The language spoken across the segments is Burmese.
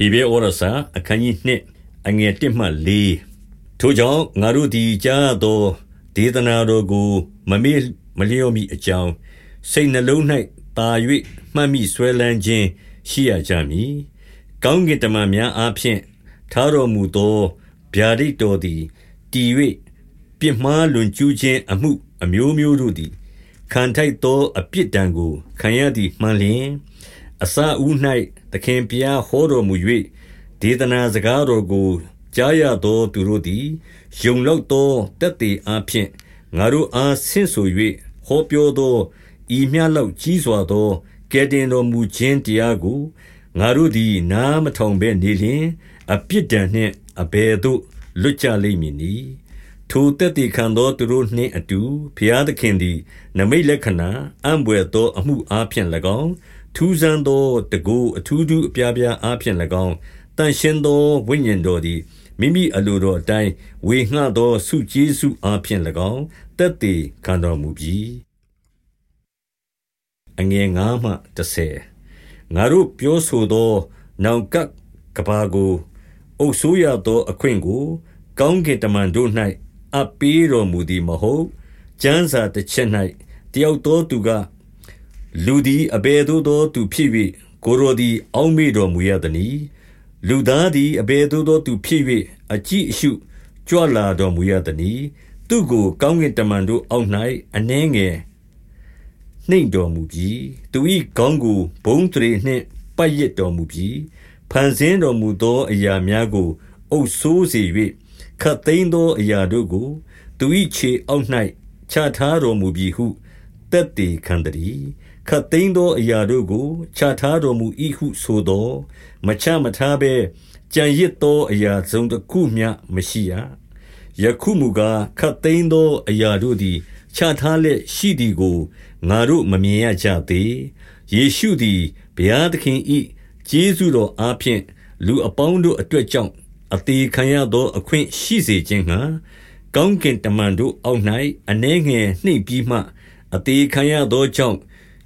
ဟေဘဲဩရစာအခန်းကြီး2အငယ်1မှ4ထိုကြောင့်ငါတို့သည်ကြားသောဒေသနာတော်ကိုမမေ့မလျော့မိအကြောင်းစိတ်နှလုံး၌တာ၍မှတ်မိဆွဲလန်းခြင်းရှိရကြမည်ကောင်းကင်တမန်များအားဖြင့်ထားတော်မူသောဗျာဒိတ်တော်သည်တည်၍ပြစ်မှားလွန်ကျူးခြင်းအမှုအမျိုးမျိုးတို့သည်ခံထိုက်သောအပြစ်ဒဏ်ကိုခံရသည်မှန်လျင် အစာဦး၌သခင်ဘုရားဟောတော်မူ၍ဒေသနာစကားတော်ကိုကြားရသောသူတို့သည်ယုံလောက်သောတက်သေးအားဖြင့်ငါတို့အားဆင့်ဆို၍ဟောပြောသောဤမျှလောက်ကြီးစွာသောကဲတင်တော်မူခြင်းတရားကိုငါတို့သည်နားမထောင်ဘဲနေလျင်အပြစ်ဒဏ်နှင့်အဘယ်သို့လွတ်ကြလိမ့်မည်နည်းထိုတက်တည်ခံသောသူတို့နှင့်အတူဘုရားသခင်သည် နမိတ်လက္ခဏာအံ့ဘွယ်သောအမှုအားဖြင့်၎င်း ထူးဆန်းသောတကူအထူးထူးအပြားပြားအားဖြင့်၎င်းတန်ရှင်းသောဝိညာဉ်တော်သည်မိမိအလိုတော်အတိုင်းဝေငှသောဆုကျေးဇူးအားဖြင့်၎င်းတက်တည်ခံတော်မူပြီးအငယ်9မှ10ငါတို့ပြောဆိုသော နောင်ကပ်ကဘာကိုအုပ်ဆိုးရသောအခွင့်ကို ကောင်းကင်တမန်တို့၌အပ်ပေးတော်မူသည်မဟုတ်ကျမ်းစာတစ်ချက်၌တယောက်သောသူက လူသည်အဘယ်သို့သောသူဖြစ်၍ကိုယ်တော်သည် အောက်မေ့တော်မူရသနည်းလူသားသည်အဘယ်သို့သောသူဖြစ်၍အကြည့်အရှုကြွလာတော်မူရသနည်းသူကိုကောင်းကင်တမန်တို့အောက်၌အနှဲငယ်နှိမ့်တော်မူပြီးသူ၏ခေါင်းကိုဘုံတရေနှင့်ပတ်ရစ်တော်မူပြီးဖန်ဆင်းတော်မူသောအရာများကိုအုပ်ဆိုးစေ၍ခတ်သိမ်းသောအရာတို့ကို သူ၏ခြေအောက်၌ချထားတော်မူပြီးဟုတက်တည်ခံတည်း ခတ်သိမ်းသောအရာတို့ကို ချထားတော်မူ၏ဟုဆိုသောမချမထားဘဲကြံရစ်သောအရာစုံတစ်ခုမျှမရှိရယခုမူကားခတ်သိမ်းသောအရာတို့သည် ချထားလက်ရှိသည်ကိုငါတို့မမြင်ရကြသေးယေရှုသည်ဘုရားသခင်၏ကျေးဇူးတော်အားဖြင့်လူအပေါင်းတို့အတွက်ကြောင့်အသေးခံရသောအခွင့်ရှိစေခြင်းငှာကောင်းကင်တမန်တို့အောက်၌အနှဲငယ်နှိပ်ပြီးမှ အသေးခံရသောကြောင့်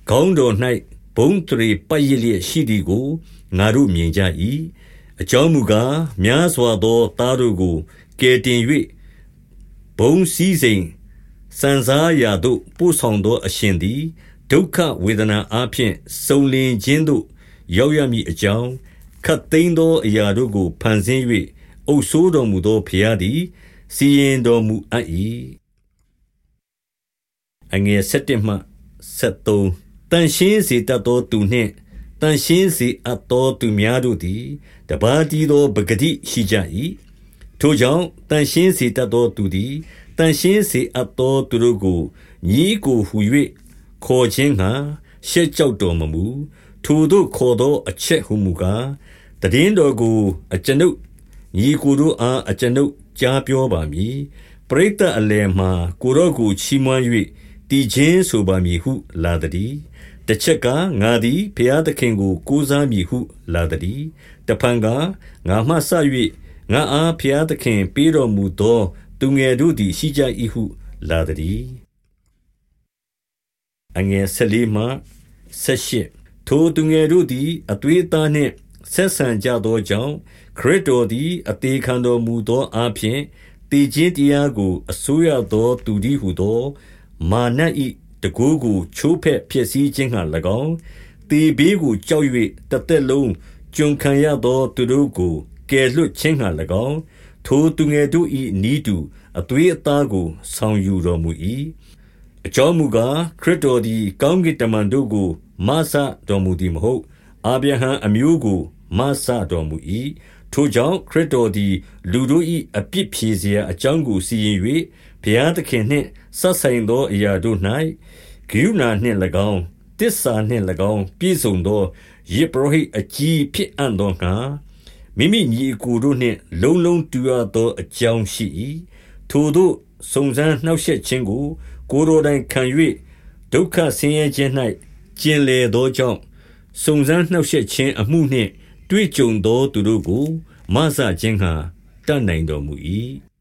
ခေါင်းတော်၌ဘုံတရေပတ်ရလျက်ရှိသည်ကိုငါတို့မြင်ကြ၏အကြောင်းမူကားများစွာသောသားတို့ကိုကယ်တင်၍ဘုံစည်းစိမ်စံစားရာသို့ပို့ဆောင်သောအရှင်သည်ဒုက္ခဝေဒနာအဖျင်စုံလင်ခြင်းသို့ရောက်ရမည်အကြောင်းခတ်သိမ်းသောအရာတို့ကိုဖန်ဆင်း၍အုပ်ဆိုးတော်မူသောဘုရားသည်စီရင်တော်မူအပ်၏အငယ်7မှ73 တန်ရှင်းစေတတ်သောသူနှင့်တန်ရှင်းစေအပ်သောသူများတို့သည်တပါးတီသောပဂတိရှိကြ၏ထိုကြောင့်တန်ရှင်းစေတတ်သောသူသည်တန်ရှင်းစေအပ်သောသူတို့ကိုညီကိုဟူ၍ခေါ်ခြင်းငှာရှက်ကြောက်တော်မမူထိုတို့ခေါ်သောအချက်ဟုမူကားတည်င်းတော်ကိုအကျွန်ုပ်ညီကိုတို့အားအကျွန်ုပ်ကြားပြောပါမည်ပရိသတ်အလယ်မှာကိုရော့ကိုချီးမွမ်း၍ တည်ခြင်းဆိုပါမည်ဟုလာသည်တစ်ချက်ကငါသည်ဖျားသခင်ကိုကိုးစားမည်ဟုလာသည်တဖန်ကငါမှဆ၍ငါအားဖျားသခင်ပေးတော်မူသော သူငယ်တို့သည်ရှိကြ၏ဟုလာသည်အငယ်၁၄မှ၁၈ထိုသူငယ်တို့သည်အသွေးအသားနှင့်ဆက်ဆံကြသောကြောင့်ခရစ်တော်သည်အသေးခံတော်မူသောအားဖြင့်တည်ခြင်းတရားကိုအစိုးရသောသူသည်ဟုသော မာနဤတကိုးကိုချိုးဖက်ဖြစ်စည်းခြင်းဟံ၎င်းတေဘေးကိုကြောက်၍တသက်လုံးကျွန်ခံရသောသူတို့ကိုကယ်လွတ်ခြင်းဟံ၎င်းထိုသူငယ်တို့၏နီးတူအသွေးအသားကိုဆောင်ယူတော်မူ၏အကြောင်းမူကားခရစ်တော်သည်ကောင်းကင်တမန်တို့ကိုမဆတော်မူသည်မဟုတ်အာဗြဟံအမျိုးကိုမဆတော်မူ၏ထိုကြောင့်ခရစ်တော်သည် လူတို့၏အပြစ်ဖြေစရာအကြောင်းကိုစီရင်၍ ဘုရားသခင်နှင့်ဆက်ဆိုင်သောအရာတို့၌ဂိယူနာနှင့်၎င်းတစ္ဆာနှင့်၎င်းပြည့်စုံသောယေဘရဟိအကြီးဖြစ်အံ့သောငါမိမိညီအကိုတို့နှင့် လုံလုံတူရသောအကြောင်းရှိ၏ထိုတို့စုံစမ်းနှောက်ယှက်ခြင်းကို ကိုယ်တော်တိုင်ခံ၍ဒုက္ခဆင်းရဲခြင်း၌ကျင်လေသောကြောင့်စုံစမ်းနှောက်ယှက်ခြင်းအမှုနှင့် တွေ့ကြုံသောသူတို့ကိုမဆခြင်းဟံတတ်နိုင်တော်မူ၏